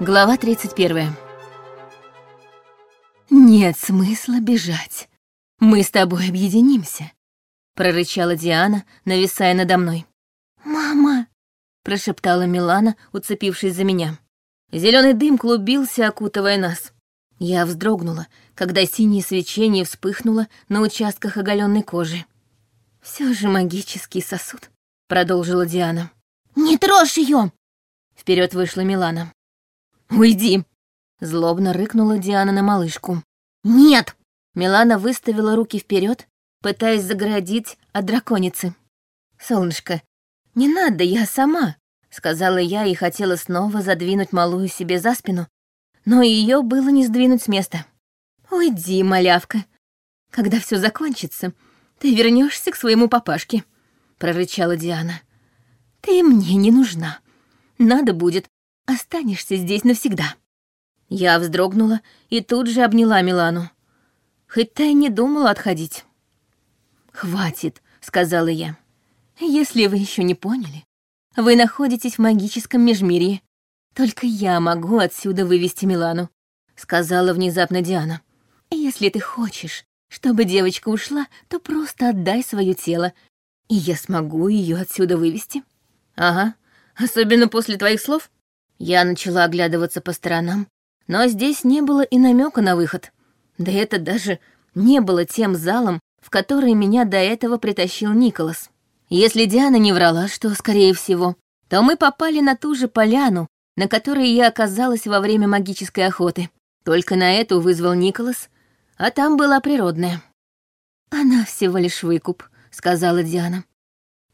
Глава 31. «Нет смысла бежать. Мы с тобой объединимся», — прорычала Диана, нависая надо мной. «Мама!» — прошептала Милана, уцепившись за меня. Зеленый дым клубился, окутывая нас. Я вздрогнула, когда синее свечение вспыхнуло на участках оголенной кожи. Все же магический сосуд», — продолжила Диана. «Не трожь ее! Вперед вышла Милана. «Уйди!» — злобно рыкнула Диана на малышку. «Нет!» — Милана выставила руки вперед, пытаясь заградить от драконицы. «Солнышко, не надо, я сама!» — сказала я и хотела снова задвинуть малую себе за спину, но ее было не сдвинуть с места. «Уйди, малявка. Когда все закончится, ты вернешься к своему папашке», — прорычала Диана. «Ты мне не нужна. Надо будет, Останешься здесь навсегда». Я вздрогнула и тут же обняла Милану. Хоть та и не думала отходить. «Хватит», — сказала я. «Если вы еще не поняли, вы находитесь в магическом межмирье. Только я могу отсюда вывести Милану», — сказала внезапно Диана. «Если ты хочешь, чтобы девочка ушла, то просто отдай свое тело, и я смогу ее отсюда вывести». «Ага, особенно после твоих слов», я начала оглядываться по сторонам, но здесь не было и намека на выход. Да это даже не было тем залом, в который меня до этого притащил Николас. Если Диана не врала, что, скорее всего, то мы попали на ту же поляну, на которой я оказалась во время магической охоты. Только на эту вызвал Николас, а там была природная. «Она всего лишь выкуп», — сказала Диана.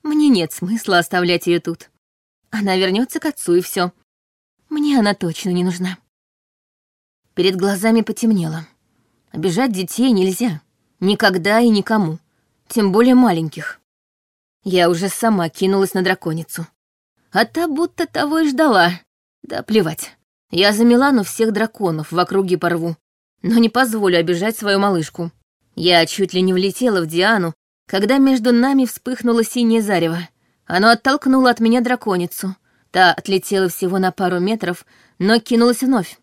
«Мне нет смысла оставлять ее тут. Она вернется к отцу и все. Мне она точно не нужна. Перед глазами потемнело. Обижать детей нельзя. Никогда и никому. Тем более маленьких. Я уже сама кинулась на драконицу. А та будто того и ждала. Да плевать. Я за Милану всех драконов в округе порву. Но не позволю обижать свою малышку. Я чуть ли не влетела в Диану, когда между нами вспыхнуло синее зарево. Оно оттолкнуло от меня драконицу — Та отлетела всего на пару метров, но кинулась вновь.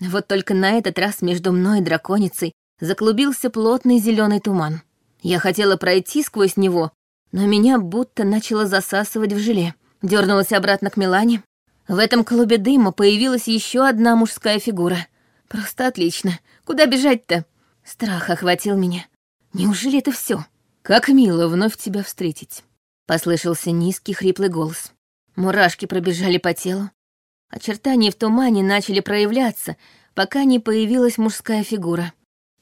Вот только на этот раз между мной и драконицей заклубился плотный зеленый туман. Я хотела пройти сквозь него, но меня будто начало засасывать в желе. Дернулась обратно к Милане. В этом клубе дыма появилась еще одна мужская фигура. Просто отлично. Куда бежать-то? Страх охватил меня. Неужели это все? Как мило вновь тебя встретить. Послышался низкий хриплый голос. Мурашки пробежали по телу. Очертания в тумане начали проявляться, пока не появилась мужская фигура.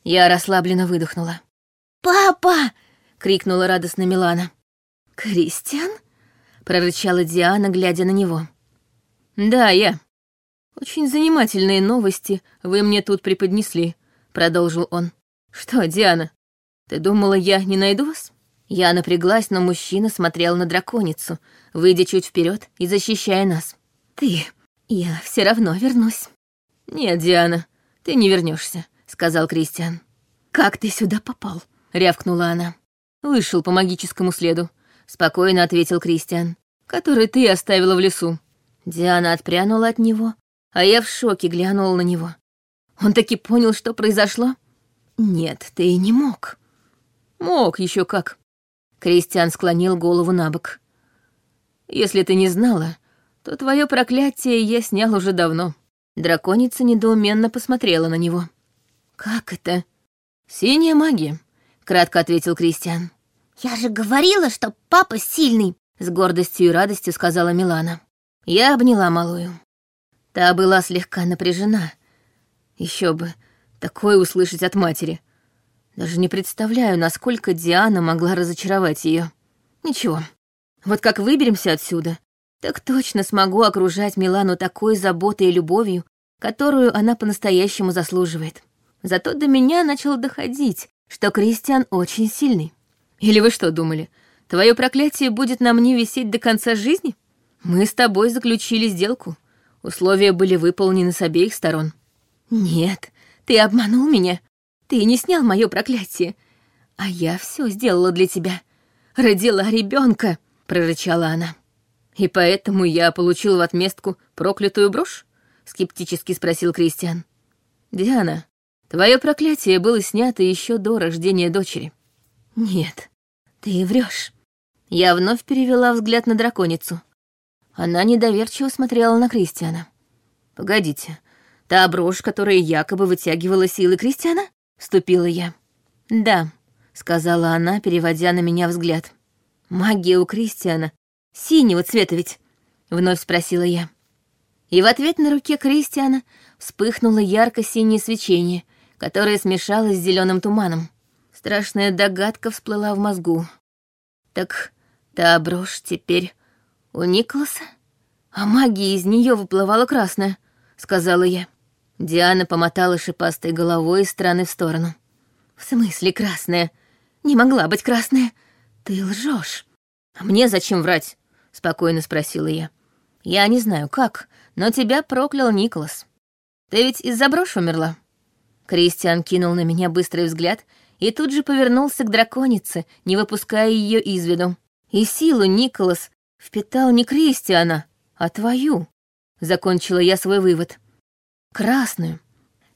Я расслабленно выдохнула. «Папа!» — крикнула радостно Милана. «Кристиан?» — прорычала Диана, глядя на него. «Да, я. Очень занимательные новости вы мне тут преподнесли», — продолжил он. «Что, Диана, ты думала, я не найду вас?» Я напряглась, но мужчина смотрел на драконицу, выйдя чуть вперед и защищая нас. «Ты, я все равно вернусь». «Нет, Диана, ты не вернешься, сказал Кристиан. «Как ты сюда попал?» — рявкнула она. «Вышел по магическому следу», — спокойно ответил Кристиан, «который ты оставила в лесу». Диана отпрянула от него, а я в шоке глянула на него. Он таки понял, что произошло? «Нет, ты не мог». «Мог еще как», Кристиан склонил голову на бок. «Если ты не знала, то твое проклятие я снял уже давно». Драконица недоуменно посмотрела на него. «Как это?» «Синяя магия», — кратко ответил Кристиан. «Я же говорила, что папа сильный», — с гордостью и радостью сказала Милана. Я обняла малую. Та была слегка напряжена. Еще бы, такое услышать от матери. Даже не представляю, насколько Диана могла разочаровать ее. Ничего, вот как выберемся отсюда, так точно смогу окружать Милану такой заботой и любовью, которую она по-настоящему заслуживает. Зато до меня начало доходить, что Кристиан очень сильный. Или вы что думали, твое проклятие будет на мне висеть до конца жизни? Мы с тобой заключили сделку. Условия были выполнены с обеих сторон. Нет, ты обманул меня, ты не снял мое проклятие, а я все сделала для тебя. Родила ребенка, прорычала она. И поэтому я получил в отместку проклятую брошь? скептически спросил Кристиан. «Диана, твое проклятие было снято еще до рождения дочери». «Нет, ты врешь. Я вновь перевела взгляд на драконицу. Она недоверчиво смотрела на Кристиана. «Погодите, та брошь, которая якобы вытягивала силы Кристиана?» — вступила я. «Да», — сказала она, переводя на меня взгляд. «Магия у Кристиана. Синего цвета ведь?» — вновь спросила я. И в ответ на руке Кристиана вспыхнуло ярко-синее свечение, которое смешалось с зеленым туманом. Страшная догадка всплыла в мозгу. Так та брошь теперь у Николаса? А магия из нее выплывала красная, сказала я. Диана помотала шипастой головой из стороны в сторону. В смысле красная? Не могла быть красная. Ты лжешь. А мне зачем врать? Спокойно спросила я. Я не знаю как, но тебя проклял Николас. Ты ведь из-за брошь умерла?» Кристиан кинул на меня быстрый взгляд и тут же повернулся к драконице, не выпуская ее из виду. И силу Николас впитал не Кристиана, а твою. Закончила я свой вывод. Красную.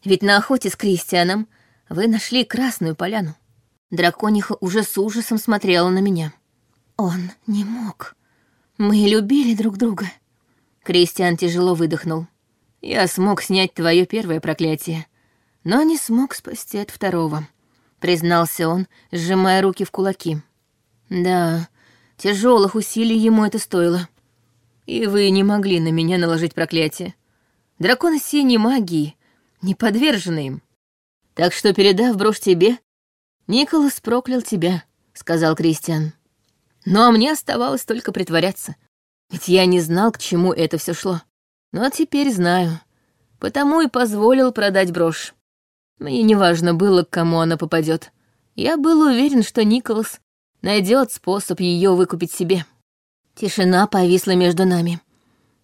Ведь на охоте с Кристианом вы нашли красную поляну. Дракониха уже с ужасом смотрела на меня. Он не мог. Мы любили друг друга. Кристиан тяжело выдохнул. «Я смог снять твое первое проклятие, но не смог спасти от второго», — признался он, сжимая руки в кулаки. «Да, тяжелых усилий ему это стоило. И вы не могли на меня наложить проклятие. Драконы синей магии, не подвержены им. Так что, передав брошь тебе, Николас проклял тебя», — сказал Кристиан. «Ну а мне оставалось только притворяться, ведь я не знал, к чему это все шло. Но теперь знаю. Потому и позволил продать брошь. Мне не важно было, к кому она попадет. Я был уверен, что Николас найдет способ ее выкупить себе. Тишина повисла между нами.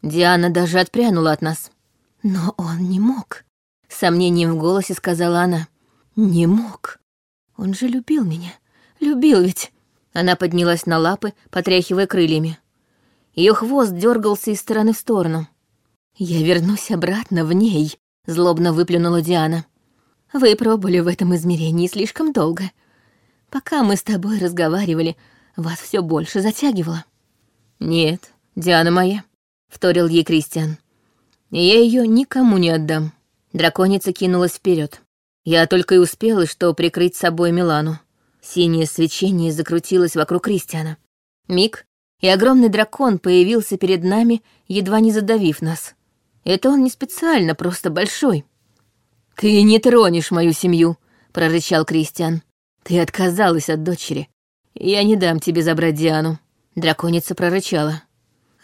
Диана даже отпрянула от нас. Но он не мог. С сомнением в голосе сказала она. Не мог. Он же любил меня. Любил ведь. Она поднялась на лапы, потряхивая крыльями. Ее хвост дергался из стороны в сторону. «Я вернусь обратно в ней», — злобно выплюнула Диана. «Вы пробыли в этом измерении слишком долго. Пока мы с тобой разговаривали, вас все больше затягивало». «Нет, Диана моя», — вторил ей Кристиан. «И я ее никому не отдам». Драконица кинулась вперед. Я только и успела, что прикрыть собой Милану. Синее свечение закрутилось вокруг Кристиана. Миг, и огромный дракон появился перед нами, едва не задавив нас. Это он не специально, просто большой. «Ты не тронешь мою семью», — прорычал Кристиан. «Ты отказалась от дочери. Я не дам тебе забрать Диану». Драконица прорычала.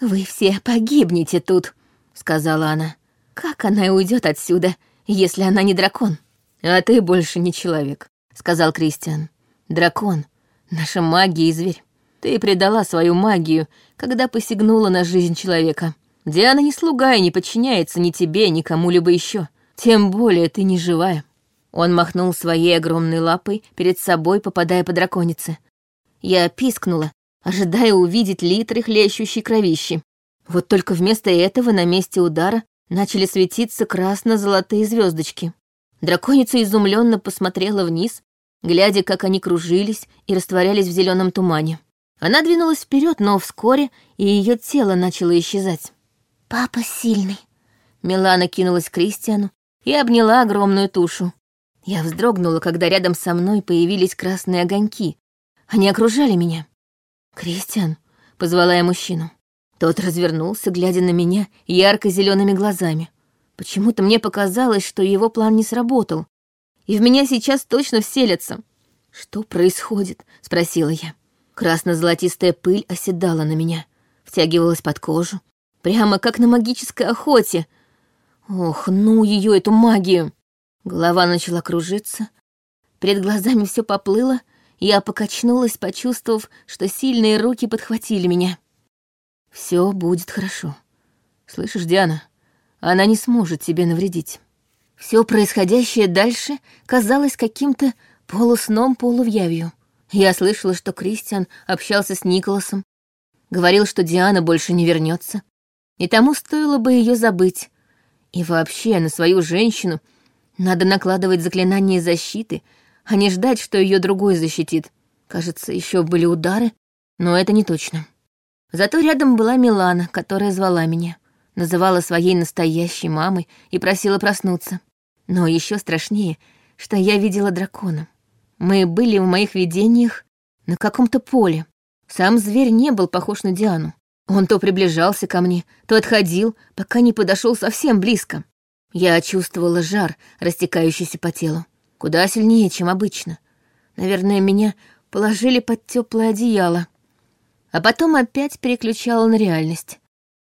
«Вы все погибнете тут», — сказала она. «Как она уйдет отсюда, если она не дракон?» «А ты больше не человек», — сказал Кристиан. «Дракон — наша магия и зверь. Ты предала свою магию, когда посягнула на жизнь человека. Диана не слуга и не подчиняется ни тебе, ни кому-либо еще. Тем более ты не живая». Он махнул своей огромной лапой перед собой, попадая по драконице. Я пискнула, ожидая увидеть литры хлещущей кровищи. Вот только вместо этого на месте удара начали светиться красно-золотые звездочки. Драконица изумленно посмотрела вниз, глядя, как они кружились и растворялись в зеленом тумане. Она двинулась вперед, но вскоре и ее тело начало исчезать. «Папа сильный». Милана кинулась к Кристиану и обняла огромную тушу. Я вздрогнула, когда рядом со мной появились красные огоньки. Они окружали меня. «Кристиан», — позвала я мужчину. Тот развернулся, глядя на меня ярко зелеными глазами. Почему-то мне показалось, что его план не сработал, и в меня сейчас точно вселятся. «Что происходит?» — спросила я. Красно-золотистая пыль оседала на меня, втягивалась под кожу, прямо как на магической охоте. Ох, ну ее эту магию! Голова начала кружиться, перед глазами все поплыло, я покачнулась, почувствовав, что сильные руки подхватили меня. Все будет хорошо. Слышишь, Диана, она не сможет тебе навредить. Все происходящее дальше казалось каким-то полусном полувьявью. Я слышала, что Кристиан общался с Николасом, говорил, что Диана больше не вернется, и тому стоило бы ее забыть. И вообще на свою женщину надо накладывать заклинание защиты, а не ждать, что ее другой защитит. Кажется, еще были удары, но это не точно. Зато рядом была Милана, которая звала меня, называла своей настоящей мамой и просила проснуться. Но еще страшнее, что я видела дракона. Мы были в моих видениях на каком-то поле. Сам зверь не был похож на Диану. Он то приближался ко мне, то отходил, пока не подошел совсем близко. Я чувствовала жар, растекающийся по телу, куда сильнее, чем обычно. Наверное, меня положили под теплое одеяло. А потом опять переключала на реальность.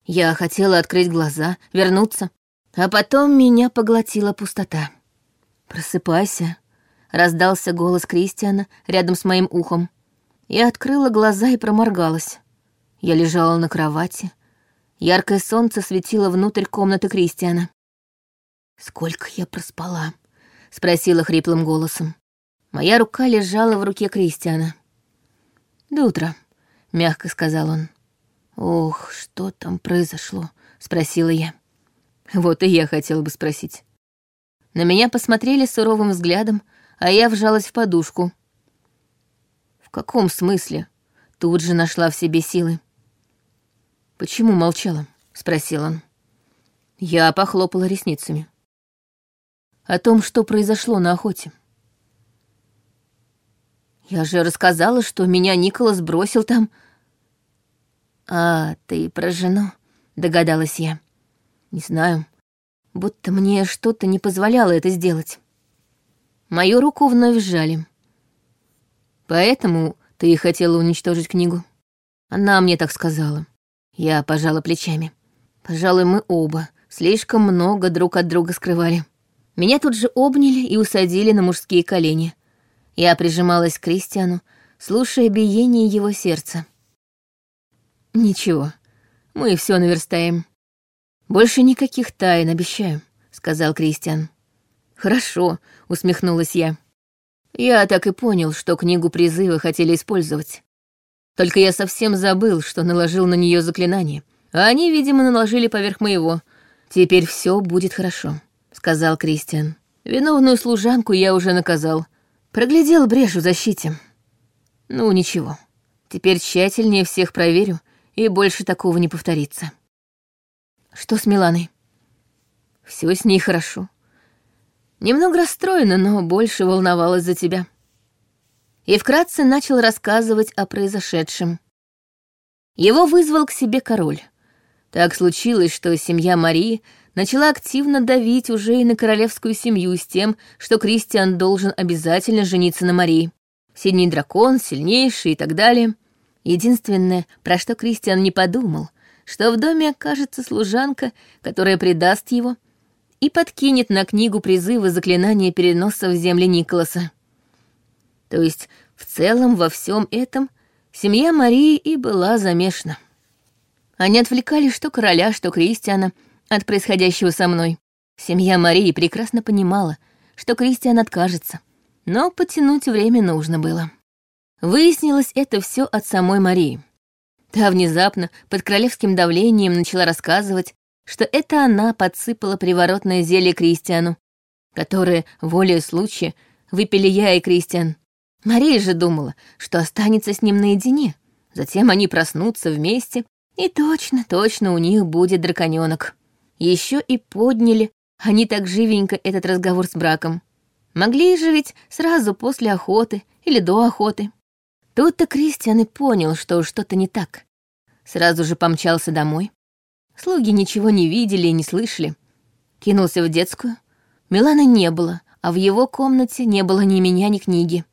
Я хотела открыть глаза, вернуться, а потом меня поглотила пустота. «Просыпайся», — раздался голос Кристиана рядом с моим ухом. Я открыла глаза и проморгалась. Я лежала на кровати. Яркое солнце светило внутрь комнаты Кристиана. «Сколько я проспала?» — спросила хриплым голосом. Моя рука лежала в руке Кристиана. «До утра», — мягко сказал он. «Ох, что там произошло?» — спросила я. Вот и я хотела бы спросить. На меня посмотрели суровым взглядом, а я вжалась в подушку. «В каком смысле?» Тут же нашла в себе силы. «Почему молчала?» — спросил он. Я похлопала ресницами. О том, что произошло на охоте. Я же рассказала, что меня Николас бросил там. А, ты про жену, догадалась я. Не знаю, будто мне что-то не позволяло это сделать. Мою руку вновь сжали. Поэтому ты и хотела уничтожить книгу. Она мне так сказала. Я пожала плечами. Пожалуй, мы оба слишком много друг от друга скрывали. Меня тут же обняли и усадили на мужские колени. Я прижималась к Кристиану, слушая биение его сердца. «Ничего, мы все наверстаем. Больше никаких тайн, обещаю», — сказал Кристиан. «Хорошо», — усмехнулась я. «Я так и понял, что книгу призыва хотели использовать. Только я совсем забыл, что наложил на нее заклинание, а они, видимо, наложили поверх моего. Теперь все будет хорошо», — сказал Кристиан. «Виновную служанку я уже наказал, Проглядел брешь в защите. Ну, ничего. Теперь тщательнее всех проверю, и больше такого не повторится. Что с Миланой? Все с ней хорошо. Немного расстроена, но больше волновалась за тебя. И вкратце начал рассказывать о произошедшем. Его вызвал к себе король. Так случилось, что семья Марии начала активно давить уже и на королевскую семью с тем, что Кристиан должен обязательно жениться на Марии. Синий дракон, сильнейший и так далее. Единственное, про что Кристиан не подумал, что в доме окажется служанка, которая предаст его и подкинет на книгу призыва заклинания переноса в земли Николаса. То есть в целом во всем этом семья Марии и была замешана. Они отвлекали что короля, что Кристиана — от происходящего со мной. Семья Марии прекрасно понимала, что Кристиан откажется, но потянуть время нужно было. Выяснилось это все от самой Марии. Та внезапно под королевским давлением начала рассказывать, что это она подсыпала приворотное зелье Кристиану, которое, волею случая, выпили я и Кристиан. Мария же думала, что останется с ним наедине. Затем они проснутся вместе, и точно, точно у них будет драконёнок. Еще и подняли они так живенько этот разговор с браком. Могли же ведь сразу после охоты или до охоты. Тут-то Кристиан и понял, что что-то не так. Сразу же помчался домой. Слуги ничего не видели и не слышали. Кинулся в детскую. Миланы не было, а в его комнате не было ни меня, ни книги.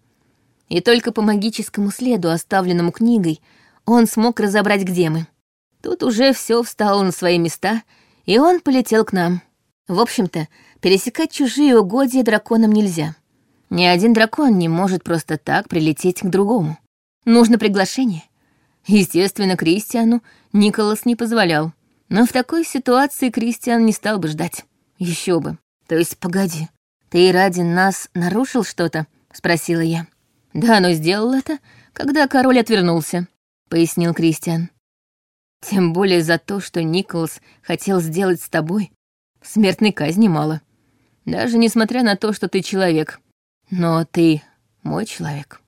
И только по магическому следу, оставленному книгой, он смог разобрать, где мы. Тут уже все встало на свои места — и он полетел к нам. В общем-то, пересекать чужие угодья драконам нельзя. Ни один дракон не может просто так прилететь к другому. Нужно приглашение. Естественно, Кристиану Николас не позволял. Но в такой ситуации Кристиан не стал бы ждать. Еще бы. То есть, погоди, ты ради нас нарушил что-то? Спросила я. Да, но сделал это, когда король отвернулся, пояснил Кристиан. Тем более за то, что Николас хотел сделать с тобой. Смертной казни мало. Даже несмотря на то, что ты человек. Но ты мой человек.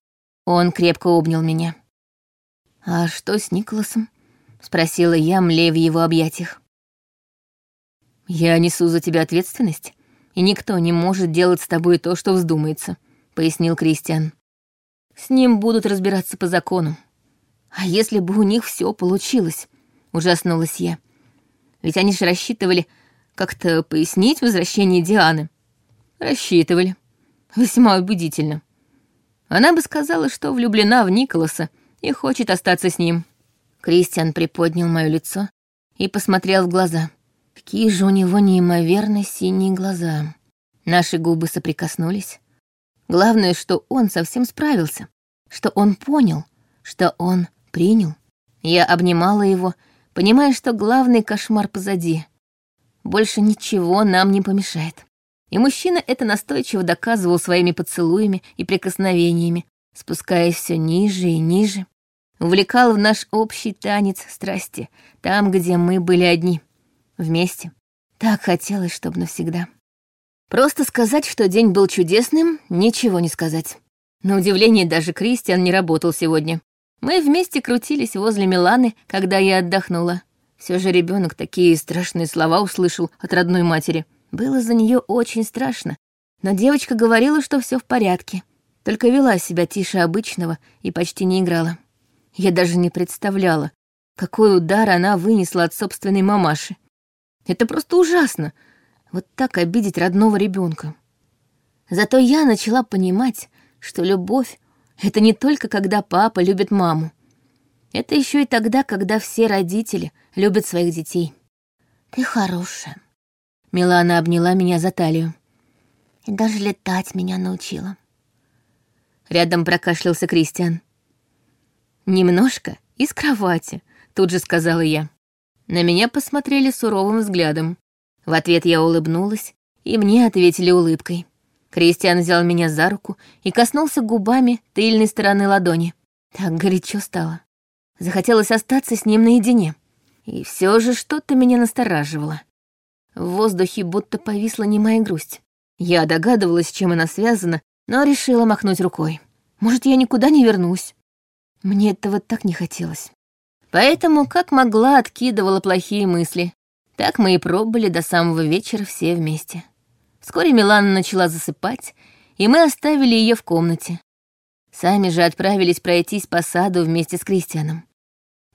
Он крепко обнял меня. «А что с Николасом?» — спросила я, млея в его объятиях. «Я несу за тебя ответственность, и никто не может делать с тобой то, что вздумается», — пояснил Кристиан. «С ним будут разбираться по закону. А если бы у них все получилось?» — ужаснулась я. «Ведь они же рассчитывали как-то пояснить возвращение Дианы». «Рассчитывали. Весьма убедительно. Она бы сказала, что влюблена в Николаса и хочет остаться с ним. Кристиан приподнял мое лицо и посмотрел в глаза. Какие же у него неимоверно синие глаза. Наши губы соприкоснулись. Главное, что он совсем справился, что он понял, что он принял. Я обнимала его, понимая, что главный кошмар позади. Больше ничего нам не помешает. И мужчина это настойчиво доказывал своими поцелуями и прикосновениями, спускаясь все ниже и ниже. Увлекал в наш общий танец страсти, там, где мы были одни, вместе. Так хотелось, чтобы навсегда. Просто сказать, что день был чудесным, ничего не сказать. На удивление, даже Кристиан не работал сегодня. Мы вместе крутились возле Миланы, когда я отдохнула. Все же ребенок такие страшные слова услышал от родной матери — было за нее очень страшно, но девочка говорила, что все в порядке, только вела себя тише обычного и почти не играла. Я даже не представляла, какой удар она вынесла от собственной мамаши. Это просто ужасно, вот так обидеть родного ребенка. Зато я начала понимать, что любовь — это не только когда папа любит маму. Это еще и тогда, когда все родители любят своих детей. Ты хорошая, Милана обняла меня за талию. И даже летать меня научила. Рядом прокашлялся Кристиан. «Немножко из кровати», — тут же сказала я. На меня посмотрели суровым взглядом. В ответ я улыбнулась, и мне ответили улыбкой. Кристиан взял меня за руку и коснулся губами тыльной стороны ладони. Так горячо стало. Захотелось остаться с ним наедине. И все же что-то меня настораживало. В воздухе будто повисла немая грусть. Я догадывалась, чем она связана, но решила махнуть рукой. Может, я никуда не вернусь. Мне этого так не хотелось. Поэтому, как могла, откидывала плохие мысли. Так мы и пробыли до самого вечера все вместе. Вскоре Милана начала засыпать, и мы оставили ее в комнате. Сами же отправились пройтись по саду вместе с Кристианом.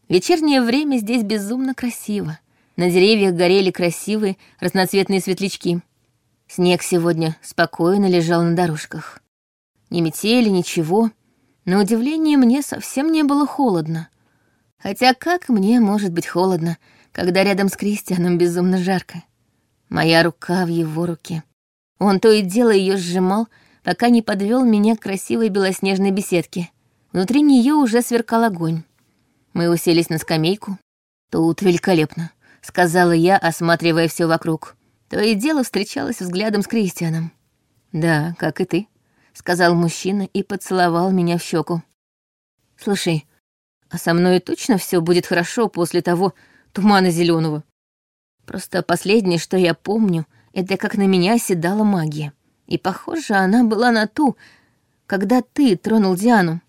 Вечернее время здесь безумно красиво. На деревьях горели красивые разноцветные светлячки. Снег сегодня спокойно лежал на дорожках. Ни метели, ничего. На удивление, мне совсем не было холодно. Хотя как мне может быть холодно, когда рядом с Кристианом безумно жарко? Моя рука в его руке. Он то и дело ее сжимал, пока не подвел меня к красивой белоснежной беседке. Внутри нее уже сверкал огонь. Мы уселись на скамейку. Тут великолепно. — сказала я, осматривая все вокруг. То и дело встречалась взглядом с Кристианом. «Да, как и ты», — сказал мужчина и поцеловал меня в щеку. «Слушай, а со мной точно все будет хорошо после того тумана зеленого. Просто последнее, что я помню, это как на меня оседала магия. И, похоже, она была на ту, когда ты тронул Диану.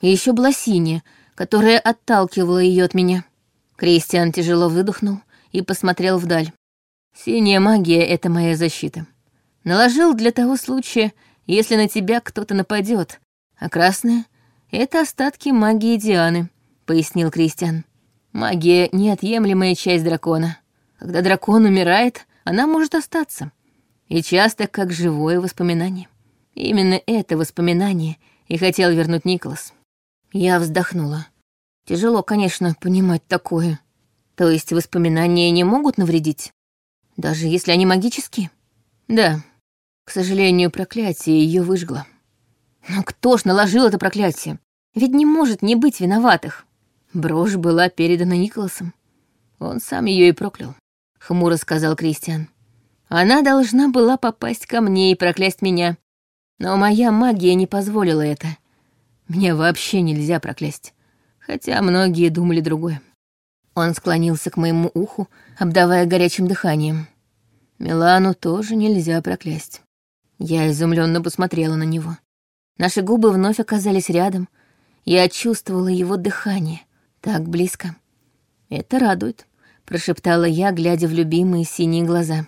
И еще была синяя, которая отталкивала ее от меня. Кристиан тяжело выдохнул и посмотрел вдаль. «Синяя магия — это моя защита. Наложил для того случая, если на тебя кто-то нападет, а красная — это остатки магии Дианы», — пояснил Кристиан. «Магия — неотъемлемая часть дракона. Когда дракон умирает, она может остаться. И часто как живое воспоминание. Именно это воспоминание и хотел вернуть Николас. Я вздохнула. Тяжело, конечно, понимать такое. То есть воспоминания не могут навредить? Даже если они магические? Да. К сожалению, проклятие ее выжгло. Но кто ж наложил это проклятие? Ведь не может не быть виноватых. Брошь была передана Николасом. Он сам ее и проклял, — хмуро сказал Кристиан. Она должна была попасть ко мне и проклясть меня. Но моя магия не позволила это. Меня вообще нельзя проклясть хотя многие думали другое. Он склонился к моему уху, обдавая горячим дыханием. Милану тоже нельзя проклясть. Я изумленно посмотрела на него. Наши губы вновь оказались рядом. Я чувствовала его дыхание. Так близко. Это радует, прошептала я, глядя в любимые синие глаза.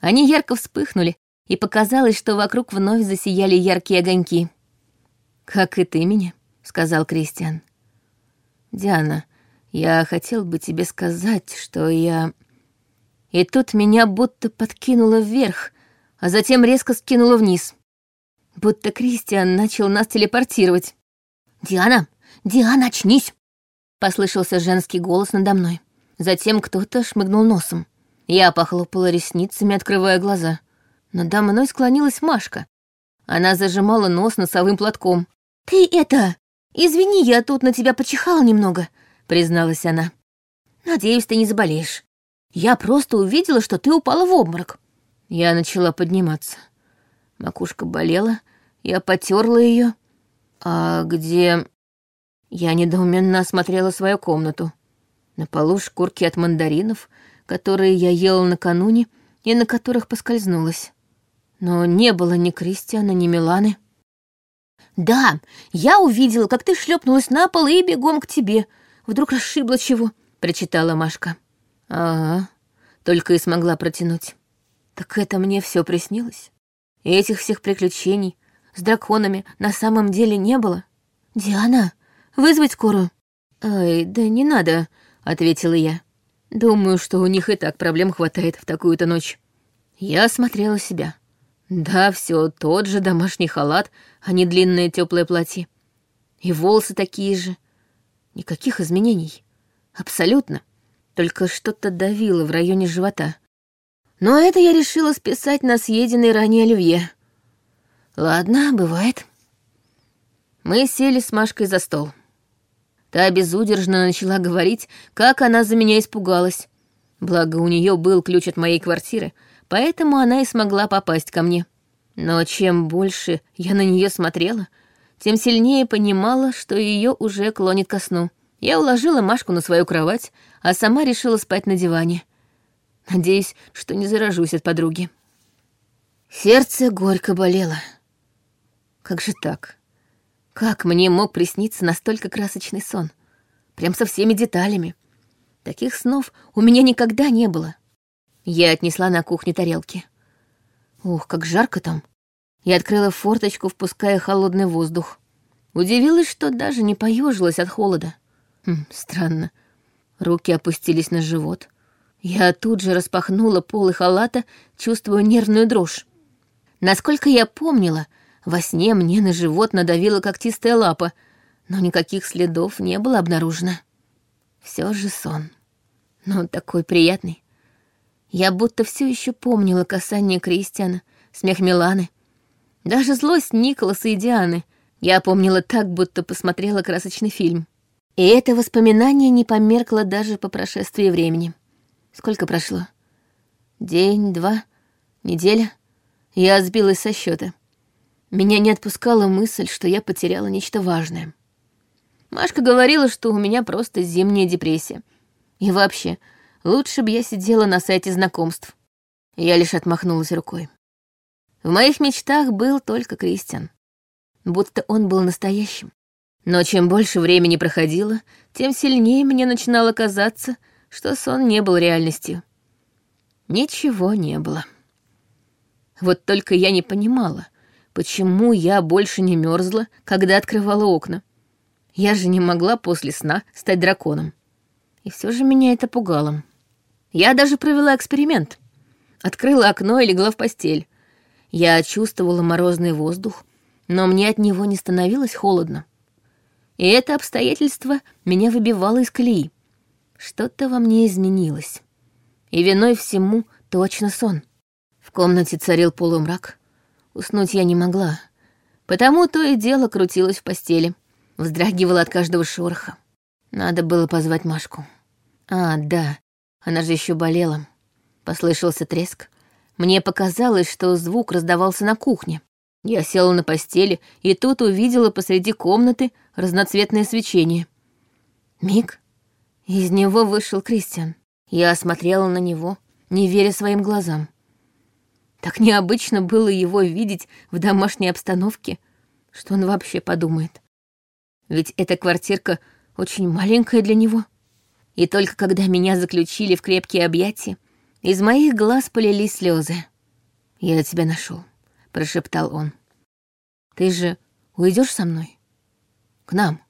Они ярко вспыхнули, и показалось, что вокруг вновь засияли яркие огоньки. «Как и ты меня», — сказал Кристиан. «Диана, я хотел бы тебе сказать, что я...» И тут меня будто подкинуло вверх, а затем резко скинуло вниз. Будто Кристиан начал нас телепортировать. «Диана! Диана, очнись!» Послышался женский голос надо мной. Затем кто-то шмыгнул носом. Я похлопала ресницами, открывая глаза. Надо мной склонилась Машка. Она зажимала нос носовым платком. «Ты это... Извини, я тут на тебя почихала немного», — призналась она. «Надеюсь, ты не заболеешь. Я просто увидела, что ты упала в обморок». Я начала подниматься. Макушка болела, я потерла ее. А где... Я недоуменно осмотрела свою комнату. На полу шкурки от мандаринов, которые я ела накануне и на которых поскользнулась. Но не было ни Кристиана, ни Миланы. «Да, я увидела, как ты шлепнулась на пол и бегом к тебе. Вдруг расшибла чего?» — прочитала Машка. «Ага, только и смогла протянуть. Так это мне все приснилось. Этих всех приключений с драконами на самом деле не было. Диана, вызвать скорую?» «Ай, да не надо», — ответила я. «Думаю, что у них и так проблем хватает в такую-то ночь». Я смотрела себя. Да, все тот же домашний халат, а не длинное теплое платье. И волосы такие же. Никаких изменений. Абсолютно. Только что-то давило в районе живота. Но это я решила списать на съеденный ранее оливье. Ладно, бывает. Мы сели с Машкой за стол. Та безудержно начала говорить, как она за меня испугалась. Благо, у нее был ключ от моей квартиры, поэтому она и смогла попасть ко мне. Но чем больше я на нее смотрела, тем сильнее понимала, что ее уже клонит ко сну. Я уложила Машку на свою кровать, а сама решила спать на диване. Надеюсь, что не заражусь от подруги. Сердце горько болело. Как же так? Как мне мог присниться настолько красочный сон? Прям со всеми деталями. Таких снов у меня никогда не было. Я отнесла на кухню тарелки. Ух, как жарко там. Я открыла форточку, впуская холодный воздух. Удивилась, что даже не поежилась от холода. Хм, странно. Руки опустились на живот. Я тут же распахнула полы халата, чувствуя нервную дрожь. Насколько я помнила, во сне мне на живот надавила когтистая лапа, но никаких следов не было обнаружено. Все же сон. Но такой приятный. Я будто все еще помнила касание Кристиана, смех Миланы. Даже злость Николаса и Дианы я помнила так, будто посмотрела красочный фильм. И это воспоминание не померкло даже по прошествии времени. Сколько прошло? День, два, неделя? Я сбилась со счета. Меня не отпускала мысль, что я потеряла нечто важное. Машка говорила, что у меня просто зимняя депрессия. И вообще, Лучше бы я сидела на сайте знакомств. Я лишь отмахнулась рукой. В моих мечтах был только Кристиан. Будто он был настоящим. Но чем больше времени проходило, тем сильнее мне начинало казаться, что сон не был реальностью. Ничего не было. Вот только я не понимала, почему я больше не мерзла, когда открывала окна. Я же не могла после сна стать драконом. И все же меня это пугало. Я даже провела эксперимент. Открыла окно и легла в постель. Я чувствовала морозный воздух, но мне от него не становилось холодно. И это обстоятельство меня выбивало из колеи. Что-то во мне изменилось. И виной всему точно сон. В комнате царил полумрак. Уснуть я не могла. Потому то и дело крутилась в постели. Вздрагивала от каждого шороха. Надо было позвать Машку. А, да, она же еще болела. Послышался треск. Мне показалось, что звук раздавался на кухне. Я села на постели и тут увидела посреди комнаты разноцветное свечение. Миг. Из него вышел Кристиан. Я осмотрела на него, не веря своим глазам. Так необычно было его видеть в домашней обстановке. Что он вообще подумает? Ведь эта квартирка очень маленькая для него. И только когда меня заключили в крепкие объятия, из моих глаз полились слезы. «Я тебя нашел, прошептал он. «Ты же уйдешь со мной? К нам?»